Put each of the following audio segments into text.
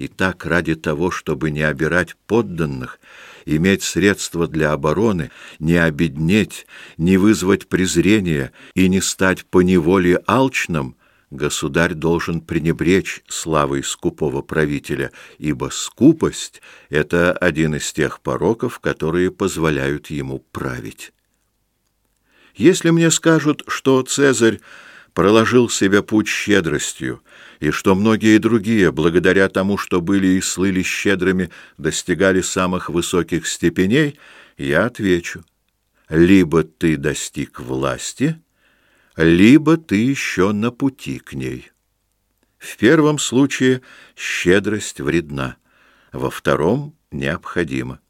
И так ради того, чтобы не обирать подданных, иметь средства для обороны, не обеднеть, не вызвать презрения и не стать поневоле алчным, государь должен пренебречь славой скупого правителя, ибо скупость — это один из тех пороков, которые позволяют ему править. Если мне скажут, что Цезарь проложил себе путь щедростью, и что многие другие, благодаря тому, что были и слыли щедрыми, достигали самых высоких степеней, я отвечу: либо ты достиг власти, либо ты еще на пути к ней. В первом случае щедрость вредна, во втором необходима.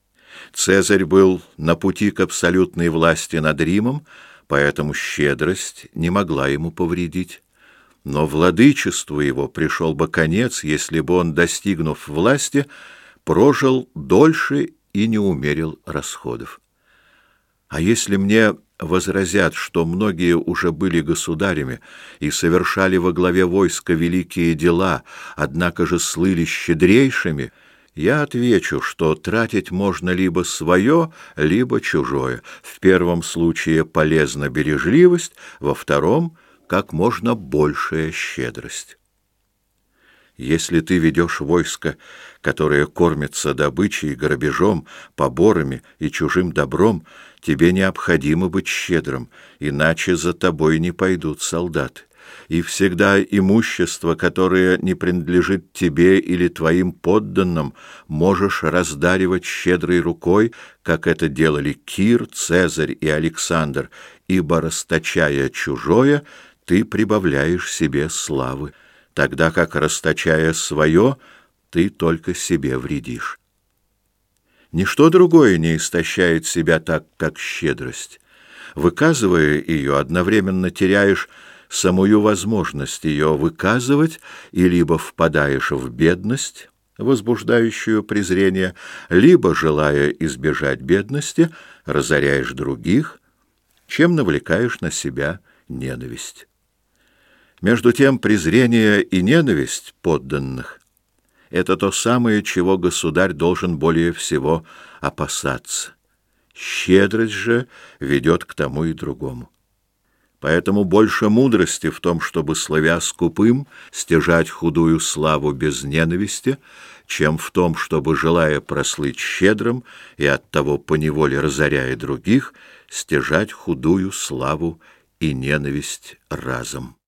Цезарь был на пути к абсолютной власти над Римом, поэтому щедрость не могла ему повредить. Но владычеству его пришел бы конец, если бы он, достигнув власти, прожил дольше и не умерил расходов. А если мне возразят, что многие уже были государями и совершали во главе войска великие дела, однако же слыли щедрейшими, я отвечу, что тратить можно либо свое, либо чужое. В первом случае полезна бережливость, во втором как можно большая щедрость. Если ты ведешь войско, которое кормится добычей, грабежом, поборами и чужим добром, тебе необходимо быть щедрым, иначе за тобой не пойдут солдаты и всегда имущество, которое не принадлежит тебе или твоим подданным, можешь раздаривать щедрой рукой, как это делали Кир, Цезарь и Александр, ибо расточая чужое, ты прибавляешь себе славы, тогда как расточая свое, ты только себе вредишь. Ничто другое не истощает себя так, как щедрость. Выказывая ее, одновременно теряешь самую возможность ее выказывать, и либо впадаешь в бедность, возбуждающую презрение, либо, желая избежать бедности, разоряешь других, чем навлекаешь на себя ненависть. Между тем, презрение и ненависть подданных — это то самое, чего государь должен более всего опасаться. Щедрость же ведет к тому и другому. Поэтому больше мудрости в том, чтобы, славя скупым, стяжать худую славу без ненависти, чем в том, чтобы, желая прослыть щедрым и оттого поневоле разоряя других, стяжать худую славу и ненависть разом.